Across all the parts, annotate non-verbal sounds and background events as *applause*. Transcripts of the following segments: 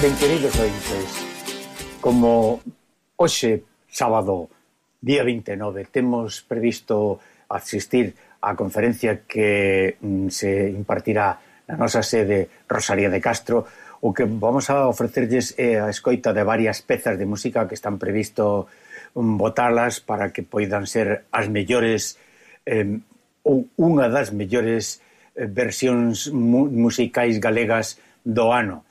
Ben queridos ointes, como hoxe, sábado, día 29, temos previsto asistir á conferencia que mm, se impartirá na nosa sede Rosalía de Castro, o que vamos a ofrecerlles é a escoita de varias pezas de música que están previsto mm, botarlas para que poidan ser as mellores eh, ou unha das mellores eh, versións musicais galegas do ano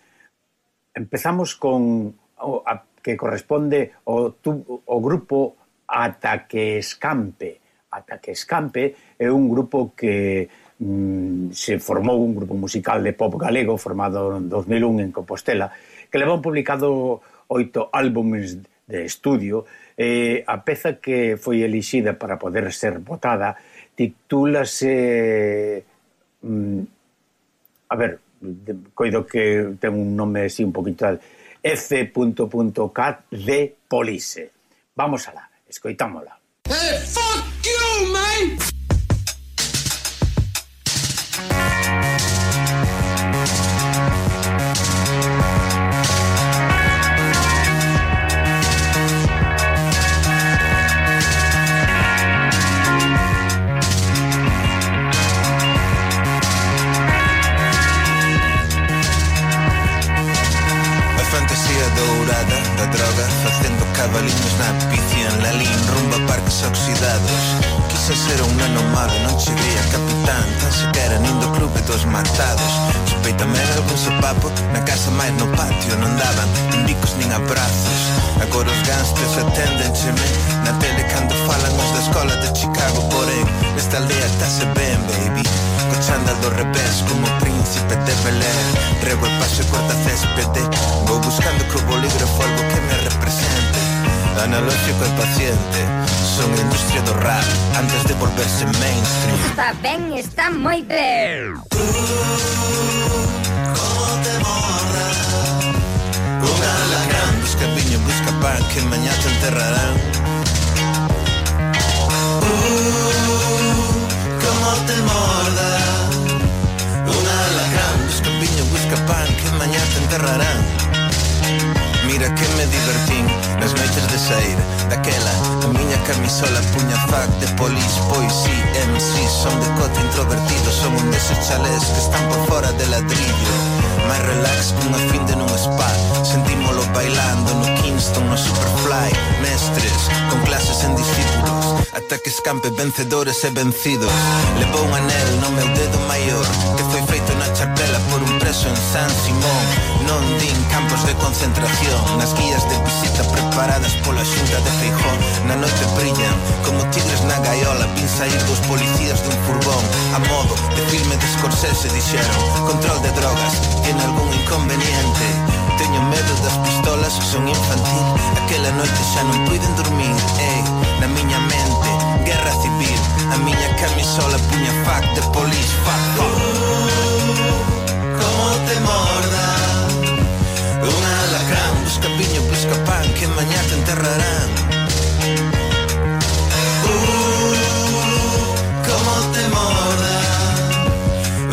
empezamos con o, a, que corresponde o, tu, o grupo Ata que escampe. Ata que escampe é un grupo que mm, se formou un grupo musical de pop galego formado en 2001 en Compostela que levou publicado oito álbumes de estudio e a peza que foi elixida para poder ser votada titúlase mm, a ver de, coido que ten un nome así un poquito tal, f.cat de Police. Vamos alá, escoitámola. Hey, fuck you, man! gatos matados. Suspeitame de algún sopapo Na casa máis no patio non daban Nin bicos nin abrazos. Agora os ganstes aténdencheme. Na tele cando falan os da escola de Chicago Porén, nesta aldea estase ben, baby. Co chándal do revés como príncipe de Belén. Rego e paso corta céspede. Vou buscando co bolígrafo algo que me represente analógico e paciente. Son a industria do rap antes de volverse mainstream. Está ben, está moi ben. Uh, como te morra Un alacrán Busca piño, busca pan que mañá te enterrarán. Uh, como te morda. Un alacrán Busca piño, busca pan que mañá te enterrarán maneira que me divertín Nas noites de sair Daquela, a miña camisola Puña fac de polis, pois si MC son de cote introvertido Son un deses chalés que están por fora de ladrillo. Mais relax cunha fin de nun spa. Sentímolo bailando no Kingston, no Superfly. Mestres, con clases en discípulos. Ata que escampe vencedores e vencidos. Levou un anel no meu dedo maior Que foi feito na chapela por preso en San Simón Non din campos de concentración. Nas guías de visita preparadas pola xunta de Feijón Na noite brillan como tigres na gaiola Vin sair dos policías dun furgón. A modo de filme de Scorsese dixeron Control de drogas, en algún inconveniente. Teño medo das pistolas, son infantil. Aquela noite xa non puiden dormir Ei, eh, na miña mente, guerra civil A miña camisola puña fac de polis, fuck, fuck te morda. Un alacrán, busca piño, busca pan Que mañá te enterrarán. Uh, Como te morda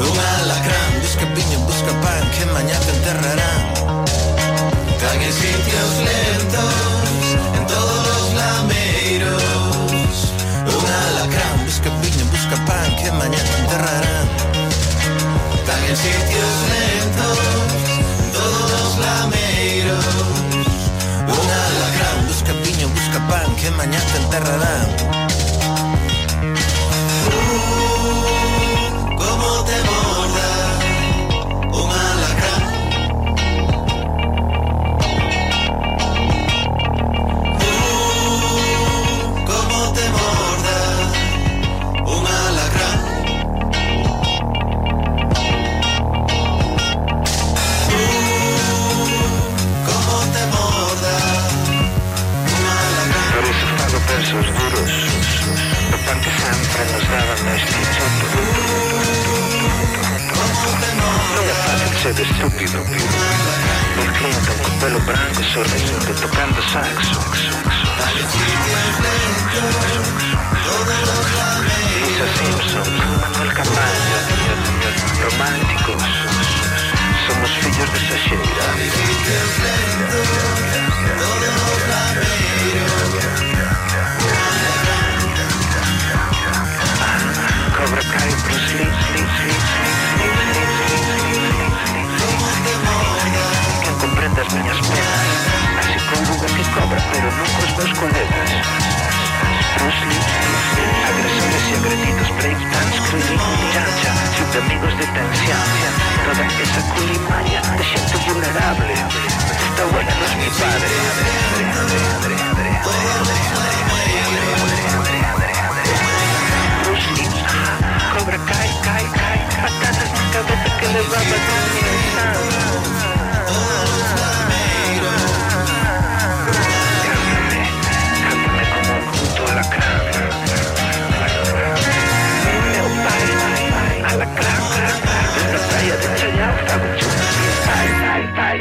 Un alacrán, busca piño, busca pan Que mañá te enterrarán. Tan en sitios lentos En todos los lameiros. Un alacrán, busca piño, busca pan Que mañá te enterrarán. Tan en sitios lentos Que mañá te enterrarán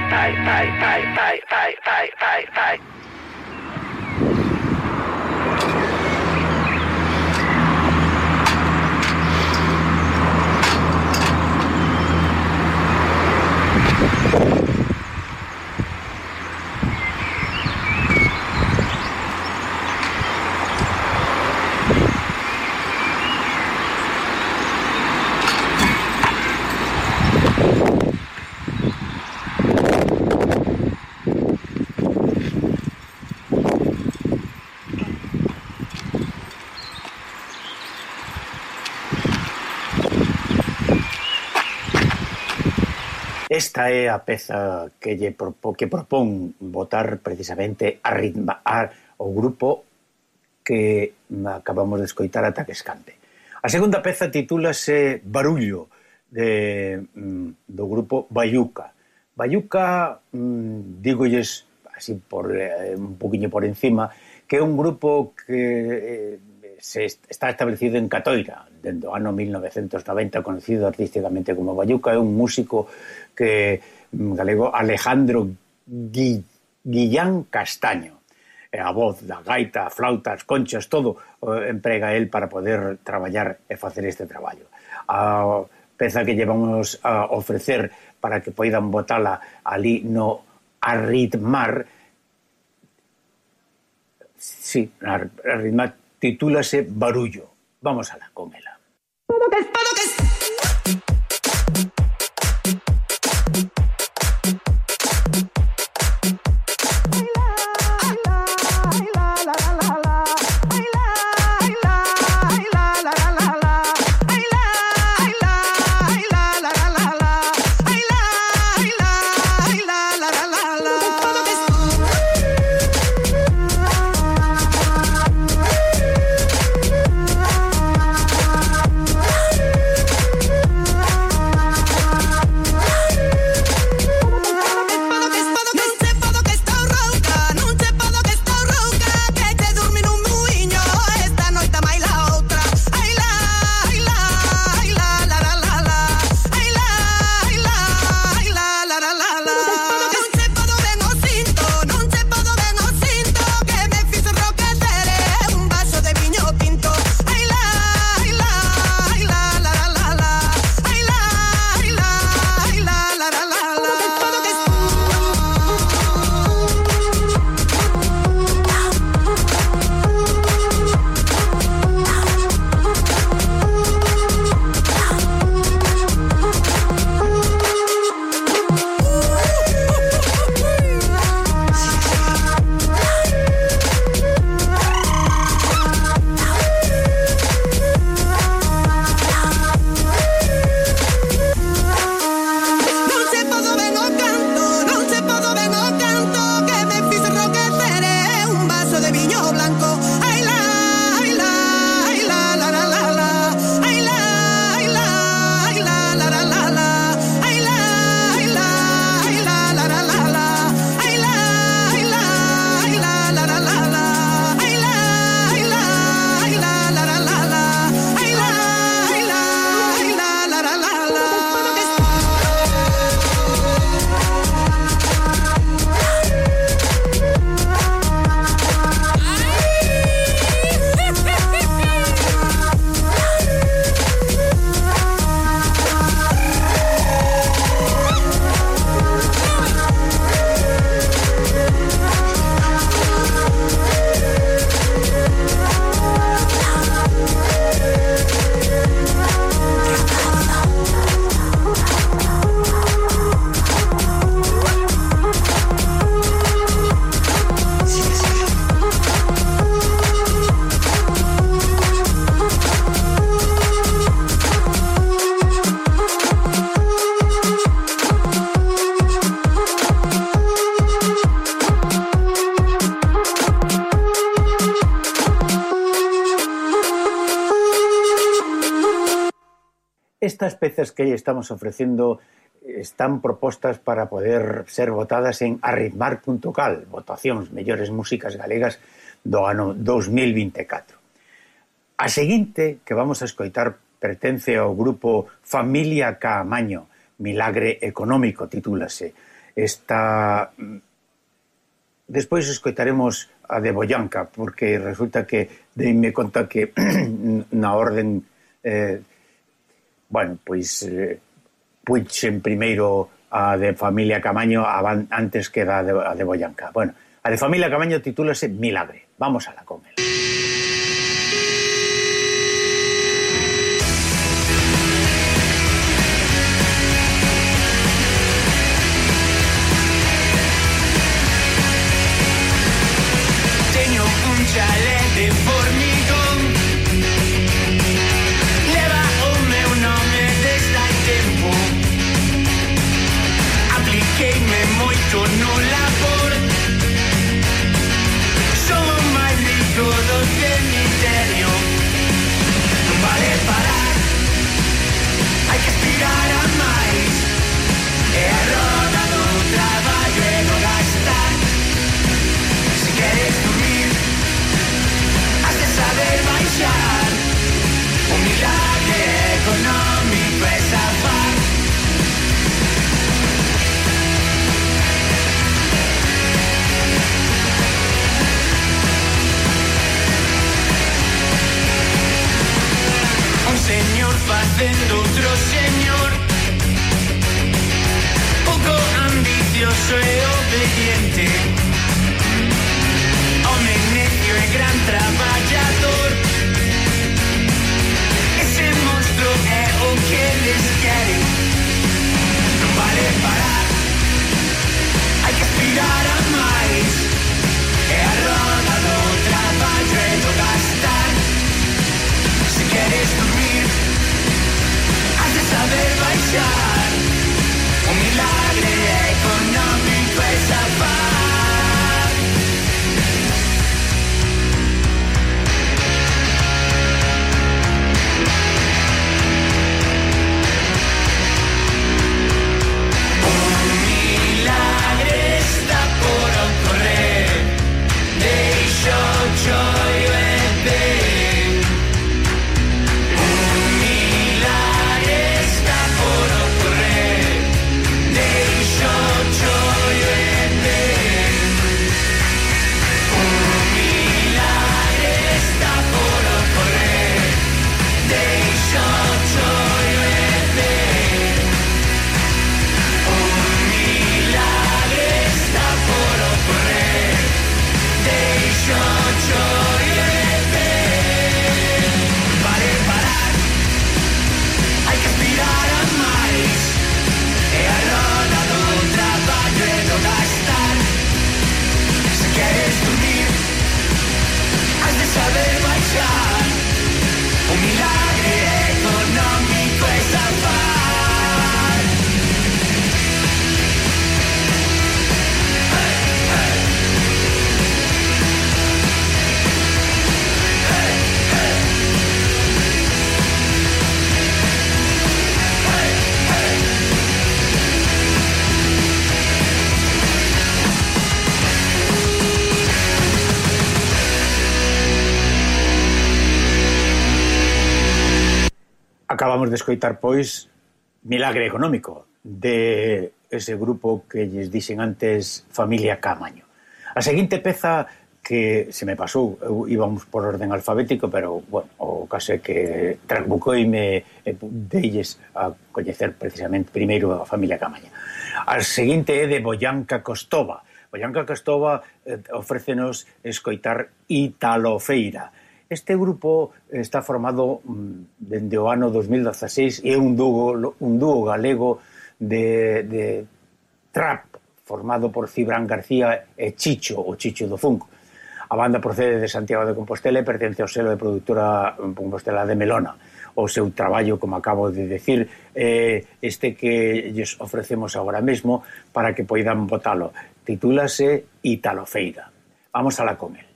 bye, bye, bye, bye. Esta é a peza que lle propo, que propón votar precisamente a ritma a, o grupo que acabamos de escoitar ata que escante. A segunda peza titúlase Barullo de, mm, do grupo Bayuca. Bayuca, mm, dígolles así por eh, un poquinho por encima, que é un grupo que eh, se está establecido en Catoira, dentro do ano 1990, conocido artísticamente como Bayuca, é un músico que mm, galego Alejandro Gui, Guillán Castaño. A voz, da gaita, a flauta, as conchas, todo emprega el para poder traballar e facer este traballo. A peza que llevamos a ofrecer para que poidan botala ali no arritmar, sí, arritmar titúlase Barullo. Vamos a la cómela. estas pezas que estamos ofreciendo están propostas para poder ser votadas en arritmar.cal, votacións mellores músicas galegas do ano 2024. A seguinte que vamos a escoitar pertence ao grupo Familia Caamaño, Milagre Económico titúlase. Esta... Despois escoitaremos a de Boyanca, porque resulta que deime conta que *clears throat* na orden eh, bueno, pois eh, puixen primeiro a de Familia Camaño antes que a de, a de Boyanca. Bueno, a de Familia Camaño titúlase Milagre. Vamos a la comela. soy obediente. Home necio y gran trabajador. Ese monstruo es o que les quiere. No vale para Acabamos de escoitar, pois, Milagre Económico, de ese grupo que lles dixen antes Familia Camaño. A seguinte peza que se me pasou, eu íbamos por orden alfabético, pero, bueno, o caso é que trasbucoime e deilles a coñecer precisamente primeiro a familia Camaña. A seguinte é de Boyanca Costova. Boyanca Costova eh, ofrécenos escoitar Italofeira, Este grupo eh, está formado mm, dende o ano 2016 e é un dúo, un dúo galego de, de trap formado por Cibran García e Chicho, o Chicho do Funk. A banda procede de Santiago de Compostela e pertence ao selo de productora mm, Compostela de Melona. O seu traballo, como acabo de decir, eh, este que lles ofrecemos agora mesmo para que poidan votalo. Titúlase Italofeira. Vamos a la con él.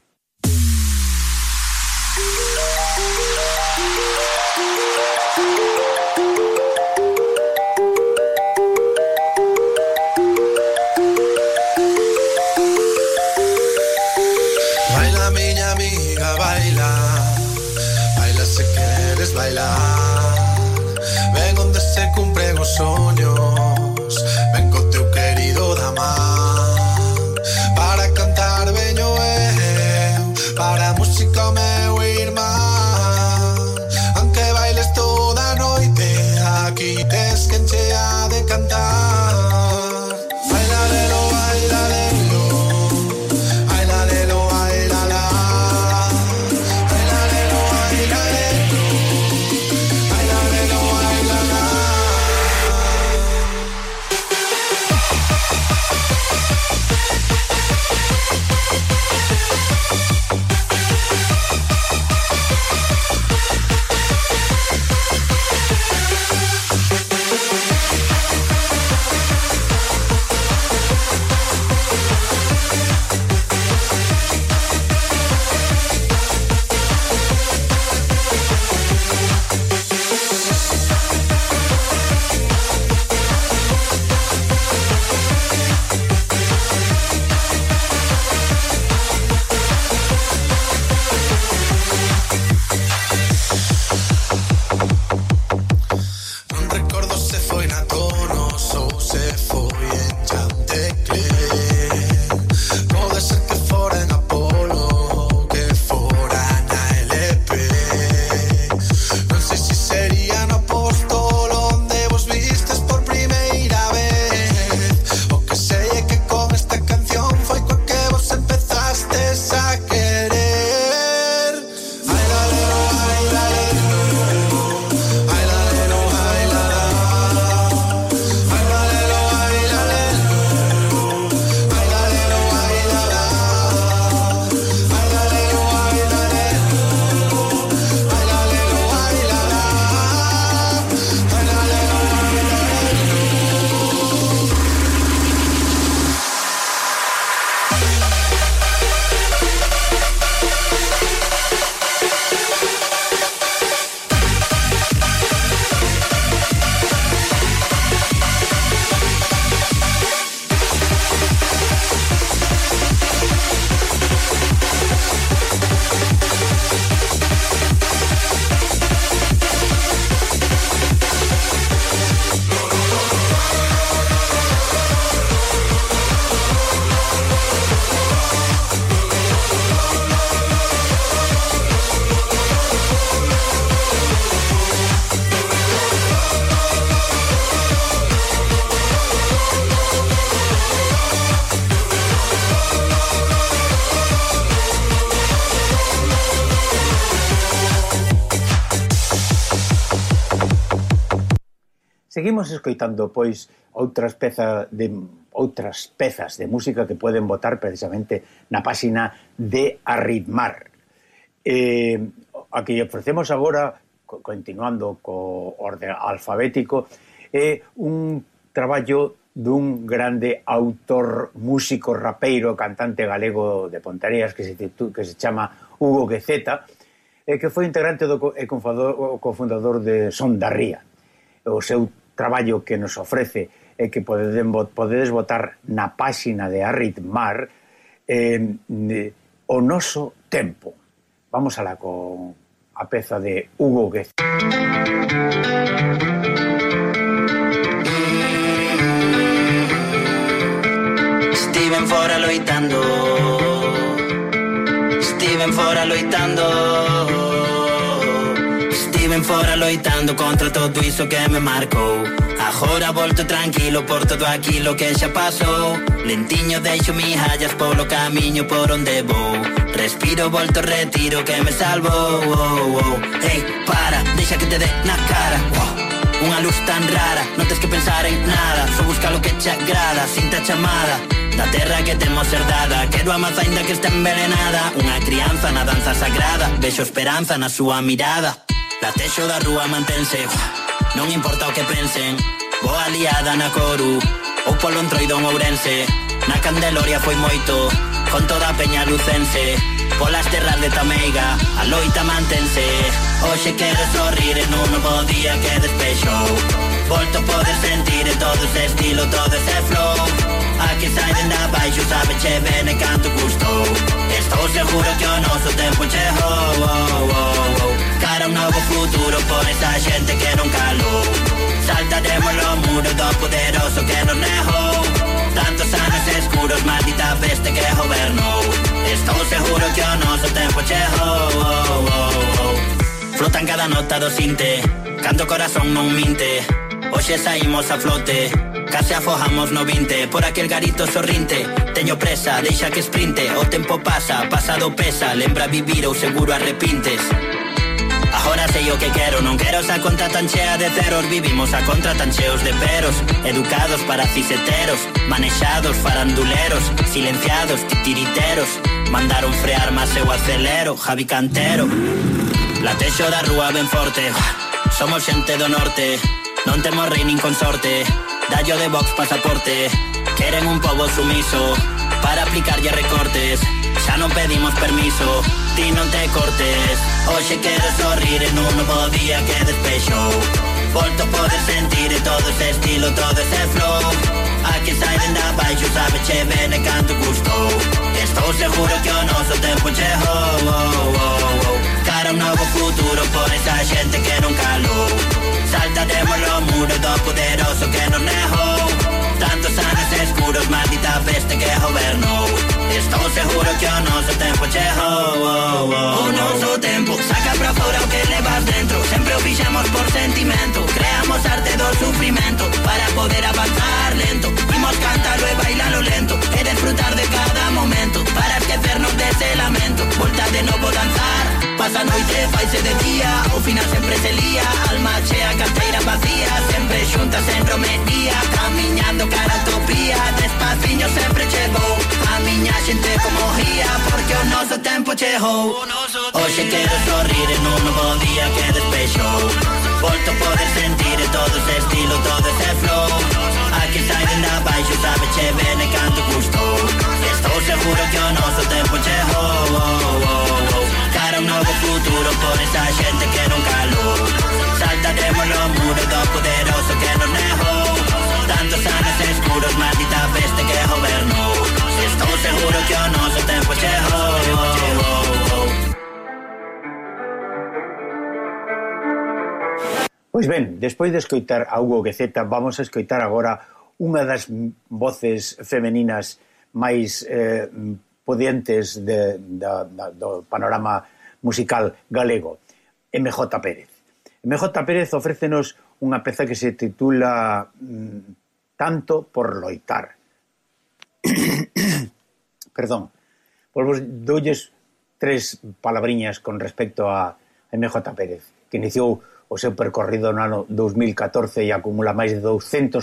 escoitando pois outras pezas de outras pezas de música que poden votar precisamente na páxina de Arritmar. Eh, a que ofrecemos agora, continuando co orden alfabético, é un traballo dun grande autor, músico, rapeiro, cantante galego de Pontareas que se, titu, que se chama Hugo Gueceta, que foi integrante do, e confador, cofundador de Sondarría. O seu traballo que nos ofrece e que podedes, podedes votar na páxina de Arritmar eh, o noso tempo. Vamos alá con a peza de Hugo Guez. Estiven fora loitando Estiven fora loitando ben fora loitando contra todo iso que me marcou Agora volto tranquilo por todo aquilo que xa pasou Lentiño deixo mi hallas polo camiño por onde vou Respiro, volto, retiro que me salvo. Oh, oh. Ei, hey, para, deixa que te dé na cara. Oh. Unha luz tan rara, non tens que pensar en nada. Só busca lo que te agrada, sinta chamada Da terra que temos herdada Quero a maza ainda que está envenenada. Unha crianza na danza sagrada Vexo esperanza na súa mirada. Latexo da rúa mantense. Non importa o que pensen. Boa liada na Coru Ou polo entroido en Ourense. Na Candeloria foi moito Con toda a peña lucense. Polas terras de Tameiga A loita mantense. Hoxe quero sorrir en un novo día que despecho. Volto poder sentir en todo ese estilo, todo ese flow. A que saen da baixo sabe che ben e canto gustou Estou seguro que o noso tempo chegou oh, oh, oh, oh futuro por esta gente que non calò Saltaremos lo muro do poderoso que nos è Tantos anos escuros, maldita peste que governou Estou seguro que o noso tempo chegou oh, oh, oh. Flotan cada nota do sinte Canto corazón non minte. Oxe saímos a flote Case afojamos no 20 Por aquel garito sorrinte Teño presa, deixa que sprinte. O tempo pasa, pasado pesa Lembra vivir ou seguro arrepintes Ahora sei o que quero, non quero esa conta tan chea de ceros. Vivimos a contra tan cheos de peros Educados para ciseteros Manexados, faranduleros Silenciados, titiriteros. Mandaron frear, más eu acelero Javi Cantero. Latexo da rúa ben forte. Somos xente do norte Non temos rei nin consorte Dallo de box pasaporte. Queren un pobo sumiso para aplicarlle recortes. Xa non pedimos permiso, ti non te cortes. Oxe quero sorrir en un novo día que despeixo Volto a poder sentir todo ese estilo, todo ese flow. Aquí que saiden da baixo sabe che ben canto gustou Estou seguro que o noso tempo che oh, oh, oh, oh. Cara un novo futuro por esa xente que non calou Saltaremos o muro do poderoso que nos negou Tantos anos escuros, maldita peste que joven. Seguro que o noso tempo chegou oh, oh, O noso tempo saca pra fora o que levas dentro. Sempre o fixemos por sentimento Creamos arte do sufrimento Para poder avanzar lento. Imos cantalo e bailalo lento governo dese lamento. Volta de novo danzar. Pasa noite, faise de día. O final sempre se lía Alma chea, carteira vacía. Sempre xuntas en romería Camiñando cara a utopía. Despaciño sempre chegou A miña xente como ría Porque o noso tempo chegou Oxe quero sorrir en un novo día que despexou Volto poder sentir todo ese estilo, todo ese flow. Aquí está ainda baixo, sabe che ben canto custou Estou seguro que o noso tempo chegou oh, oh, oh. Cara un novo futuro por esa xente que non calou Saltaremos no muro do poderoso que nos negou Tantos anos escuros, maldita peste que gobernou Estou seguro que o noso tempo chegou Pois ben, despois de escoitar a Hugo Gueceta, vamos a escoitar agora unha das voces femeninas máis eh, podientes de, da, da, do panorama musical galego, MJ Pérez. MJ Pérez ofrécenos unha peza que se titula mm, Tanto por loitar. *coughs* Perdón. Pois doulles tres palabriñas con respecto a MJ Pérez, que iniciou o seu percorrido no ano 2014 e acumula máis de 200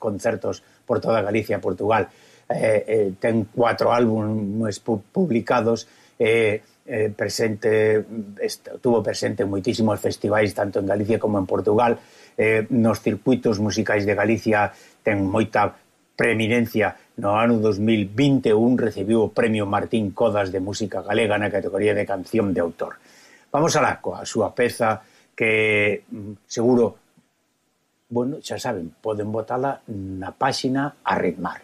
concertos por toda Galicia e Portugal. Eh, eh, ten cuatro álbumes publicados e eh, eh, presente estuvo presente en moitísimos festivais tanto en Galicia como en Portugal. Eh, nos circuitos musicais de Galicia ten moita preeminencia. No ano 2021 recibiu o premio Martín Codas de Música Galega na categoría de Canción de Autor. Vamos alá coa súa peza que seguro, bueno, xa saben, poden botala na páxina a ritmar.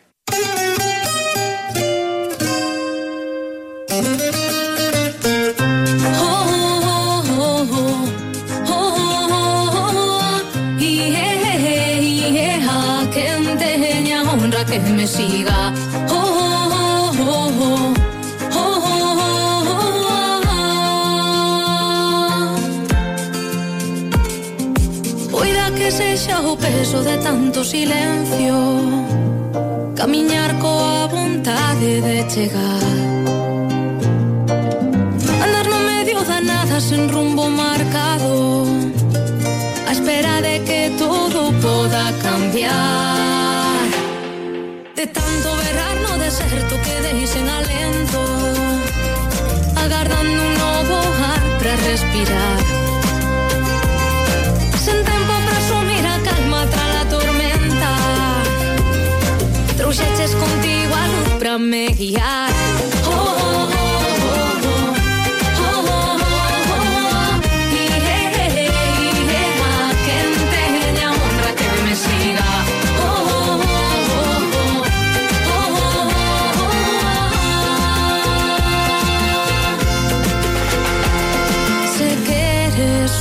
Que me siga o peso de tanto silencio. Camiñar coa vontade de chegar. Andar no medio da nada sen rumbo marcado. A espera de que todo poda cambiar. De tanto berrar no deserto que deixen alento. Agardando un novo ar para respirar. déjame guiar. Oh, oh, oh.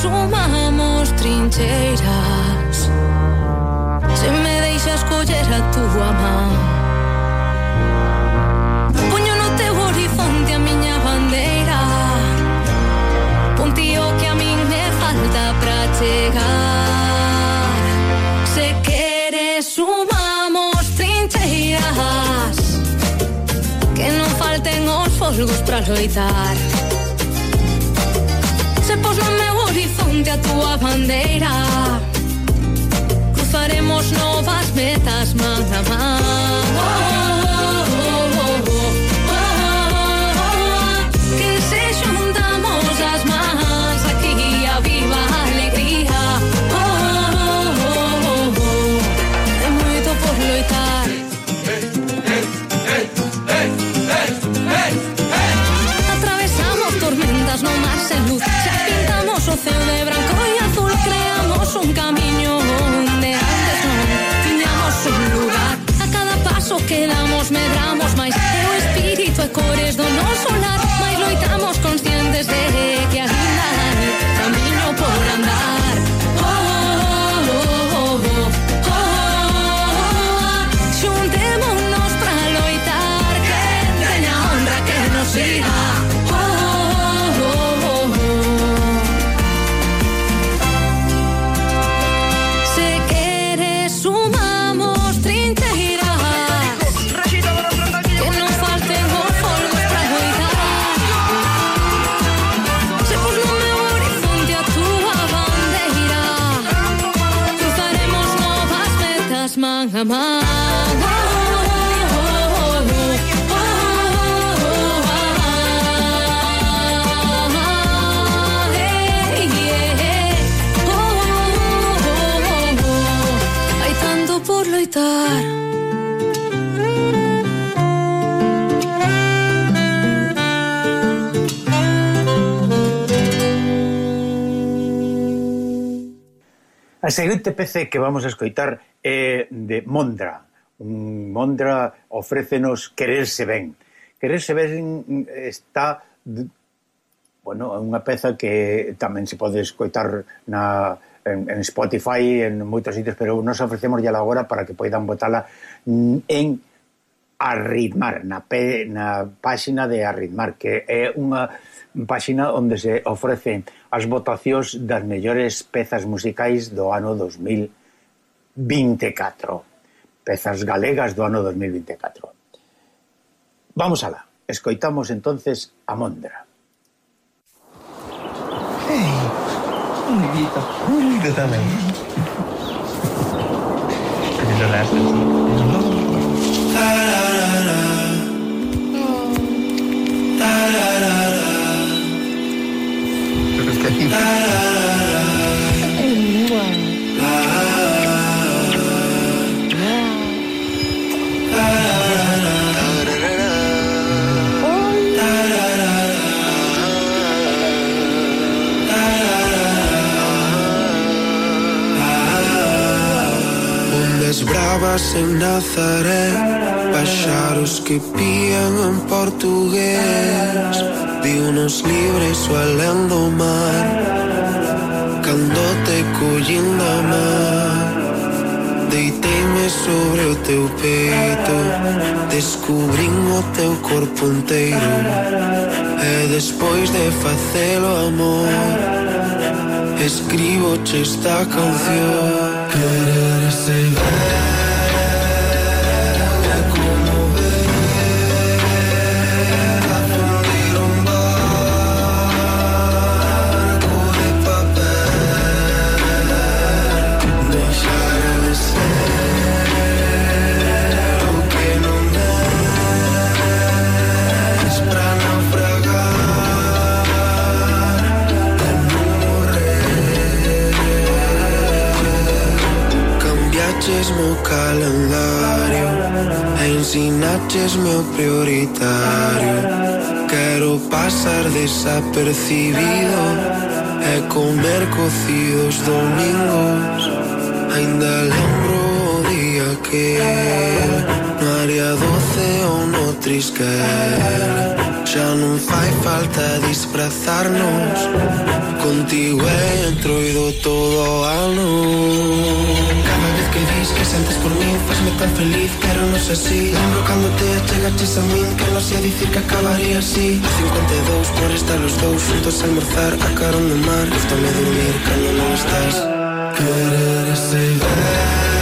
sumamos trincheiras Se me deixas coller a tua mão longos pra loitar Se pos no meu horizonte a tua bandeira Cruzaremos novas metas man a man conscientes do non sonar, mais loitamos conscientes de que a vida hai camiño por andar. cantar. A seguinte PC que vamos a escoitar é de Mondra. Un Mondra ofrécenos Quererse ben. Quererse ben está bueno, é unha peza que tamén se pode escoitar na en, en Spotify, en moitos sitios, pero nos ofrecemos ya agora para que poidan botala en Arritmar, na, pe, na páxina de Arritmar, que é unha páxina onde se ofrecen as votacións das mellores pezas musicais do ano 2024. Pezas galegas do ano 2024. Vamos alá. Escoitamos entonces a Mondra. Comida. Cuida também. Comida honesta. É Case en Nazaré Paxaros que pían en portugués. Viunos libres o alén do mar. Cando te collín da mar. Deiteime sobre o teu peito. Descubrín o teu corpo inteiro E despois de facelo amor Escribo esta canción. Querer é meu calendario. E ensinaches meu prioritario. Quero pasar desapercibido E comer cocidos domingos. Ainda lembro o día que No área doce ou no trisquel Xa non fai falta disfrazarnos contigo e entroido todo ano Cada vez que dis que sentes por mí Fasme tan feliz, pero non sei así Lembro cando te chegaches a min Que non sei dicir que acabaría así. 52 por estar los dous Juntos a almorzar, a carón no mar. Gústame dormir cando non estás. Querer ese ver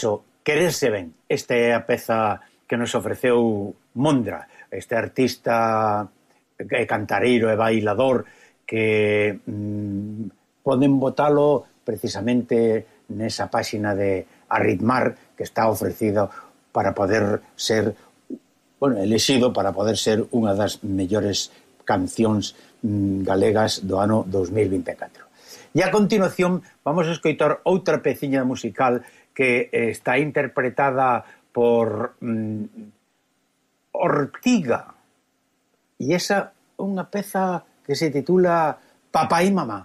iso, quererse ben. Esta é a peza que nos ofreceu Mondra, este artista e cantareiro e bailador que mm, poden botalo precisamente nesa páxina de Arritmar que está ofrecido para poder ser bueno, elexido para poder ser unha das mellores cancións mm, galegas do ano 2024. E a continuación vamos a escoitar outra peciña musical que eh, está interpretada por mm, Ortiga. E esa unha peza que se titula Papá e Mamá.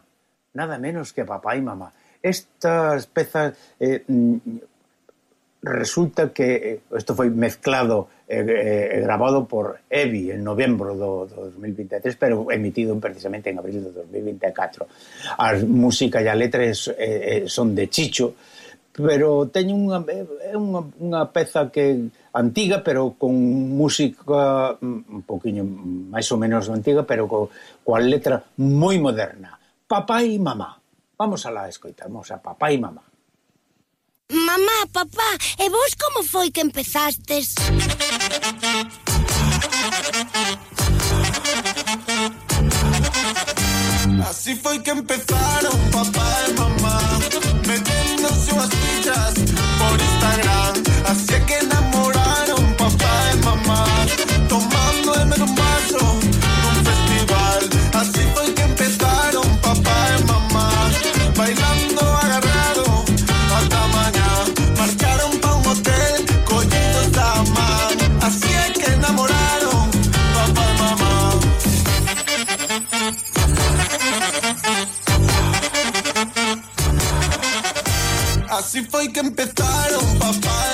Nada menos que Papá e Mamá. Estas pezas eh, mm, resulta que eh, isto foi mezclado e eh, eh, grabado por Evi en novembro do, do 2023, pero emitido precisamente en abril do 2024. A música e a letras eh, eh, son de Chicho, pero teño unha é unha, unha peza que antiga, pero con música mm, un poquinho máis ou menos antiga, pero co, coa letra moi moderna. Papá e mamá. Vamos a la escoitamos a papá e mamá. Mamá, papá, e vos como foi que empezastes? Así foi que empezaron papá e mamá just Así fue que empezaron, papá.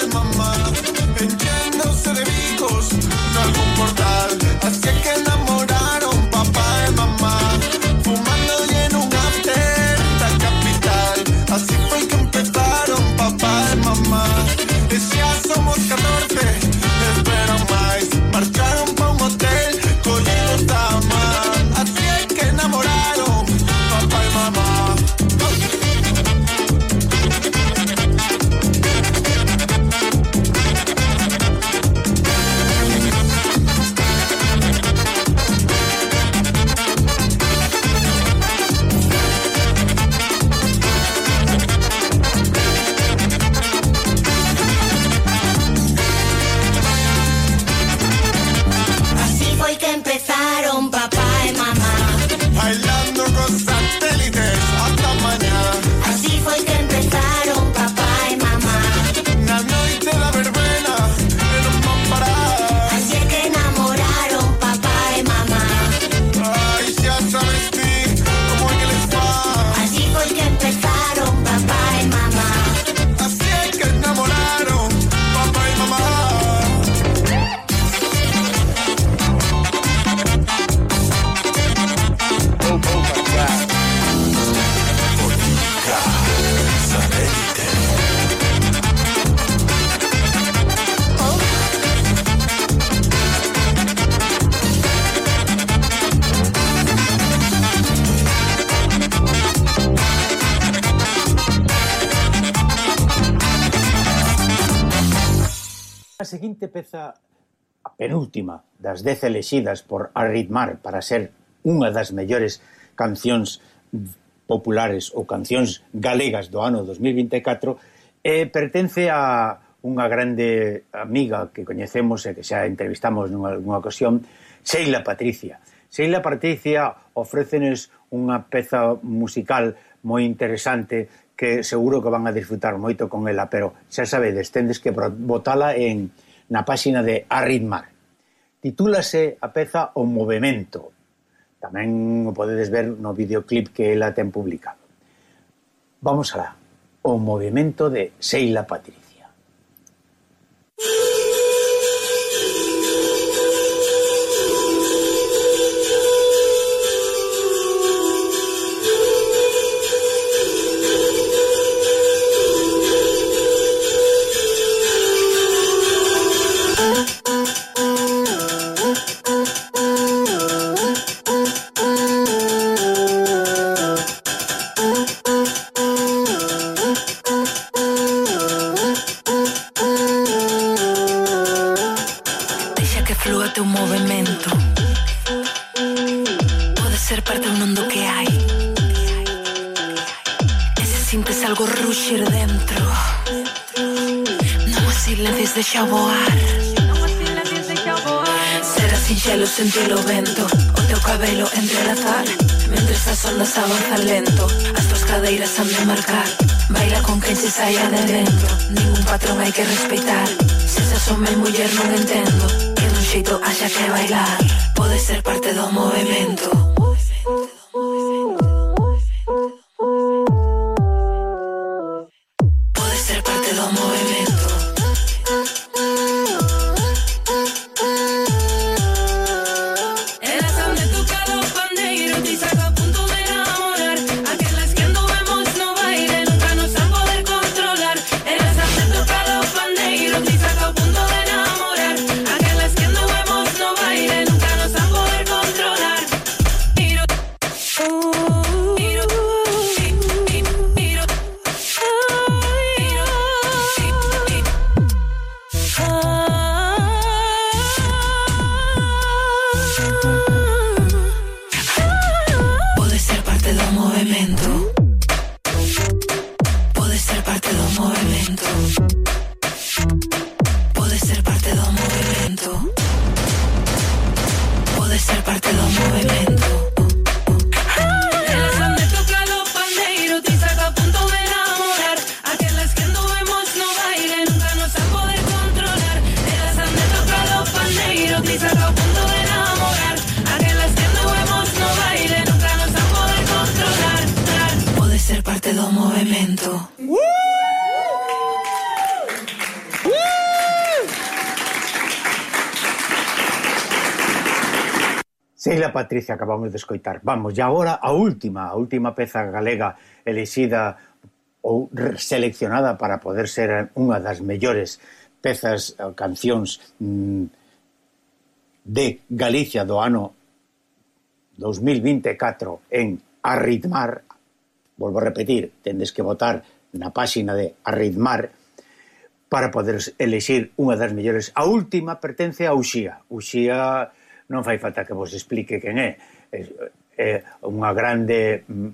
das dez elexidas por Arritmar para ser unha das mellores cancións populares ou cancións galegas do ano 2024 eh, pertence a unha grande amiga que coñecemos e que xa entrevistamos nunha, nunha ocasión, Sheila Patricia. Sheila Patricia ofrécenes unha peza musical moi interesante que seguro que van a disfrutar moito con ela, pero xa sabedes, tendes que botala en na páxina de Arritmar. Titúlase a peza O movemento. Tamén o podedes ver no videoclip que ela ten publicado. Vamos alá. O movemento de Sheila Patri. cabelo entrelazar Mentres as ondas avanzan lento As tuas cadeiras han de marcar. Baila con quen se saia de dentro. Ningún patrón hai que respeitar Se se asome muller non entendo Que dun xeito haxa que bailar. Pode ser parte do movimento Patricia acabamos de escoitar. Vamos, e agora a última, a última peza galega elexida ou seleccionada para poder ser unha das mellores pezas, eh, cancións mm, de Galicia do ano 2024 en Arritmar, volvo a repetir, tendes que votar na páxina de Arritmar, para poder elexir unha das mellores. A última pertence a Uxía. Uxía non fai falta que vos explique quen é. É, é unha grande mm,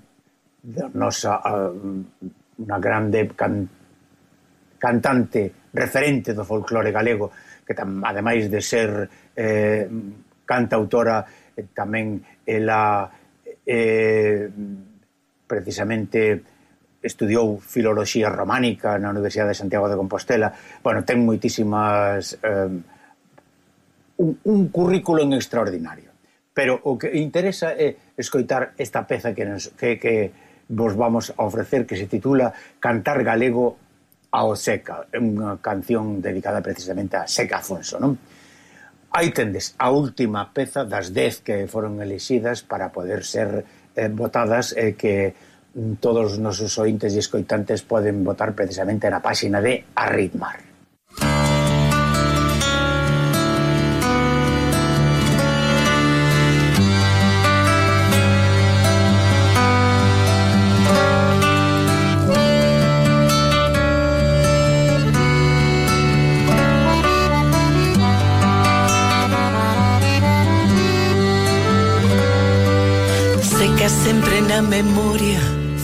nosa mm, unha grande can, cantante referente do folclore galego que tam, ademais de ser eh, cantautora eh, tamén ela eh, precisamente estudiou filoloxía románica na Universidade de Santiago de Compostela bueno, ten moitísimas eh, un, un currículum extraordinario. Pero o que interesa é escoitar esta peza que, nos, que, que vos vamos a ofrecer que se titula Cantar galego ao Seca, unha canción dedicada precisamente a Seca Afonso, non? Aí tendes a última peza das dez que foron elixidas para poder ser eh, votadas e eh, que mm, todos os nosos ointes e escoitantes poden votar precisamente na páxina de Arritmar. miña memoria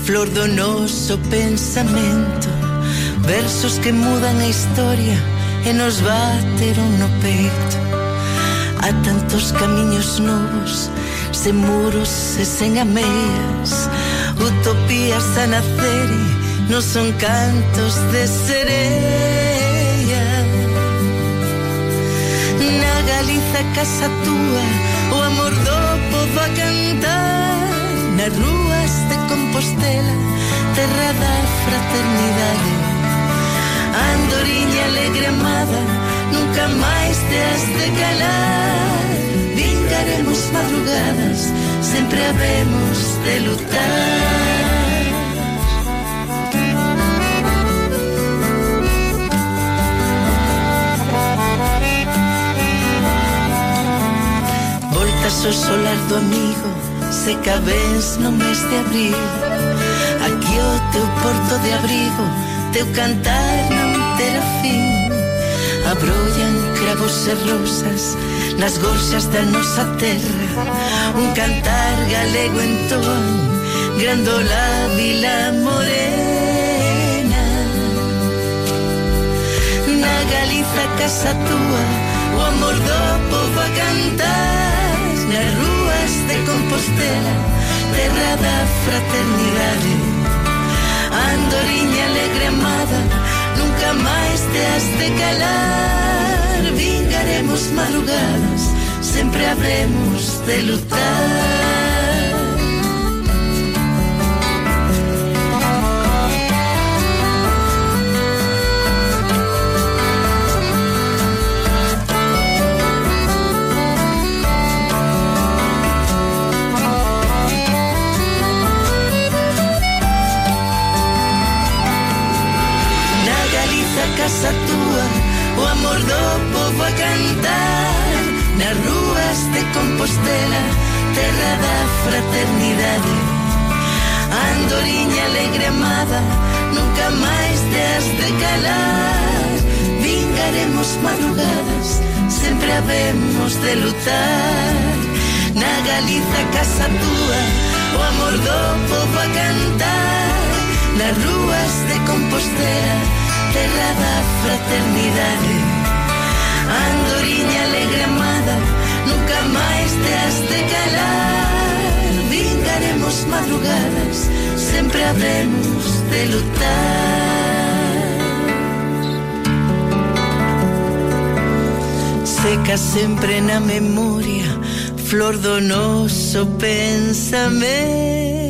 Flor do noso pensamento Versos que mudan a historia E nos bateron no peito. A tantos camiños novos Sen muros e sen ameias Utopías a nacer e non son cantos de sereia Na Galiza casa túa O amor do povo a cantar nas rúas de Compostela Terra da fraternidade. Andoriña alegre amada Nunca máis te has de calar. Vingaremos madrugadas Sempre habemos de lutar. Voltas ao solar do amigo se cabes no mes de abril Aquí o teu porto de abrigo Teu cantar non terá fin Abrollan cravos e rosas Nas gorxas da nosa terra. Un cantar galego entón Grandola Vila Morena. Na Galiza casa tua O amor do povo a cantar Na Compostela, terra da fraternidade. Andoriña alegre amada, nunca máis te has de calar. Vingaremos madrugadas, sempre habremos de lutar. a casa túa O amor do povo a cantar. Nas rúas de Compostela Terra da fraternidade. Andoriña alegre amada Nunca máis te has de calar. Vingaremos madrugadas Sempre habemos de lutar. Na Galiza casa túa O amor do povo a cantar. Nas rúas de Compostela terra da fraternidade A andoriña alegre amada Nunca máis te has de calar. Vingaremos madrugadas Sempre habremos de lutar. Seca sempre na memoria Flor do noso pensamento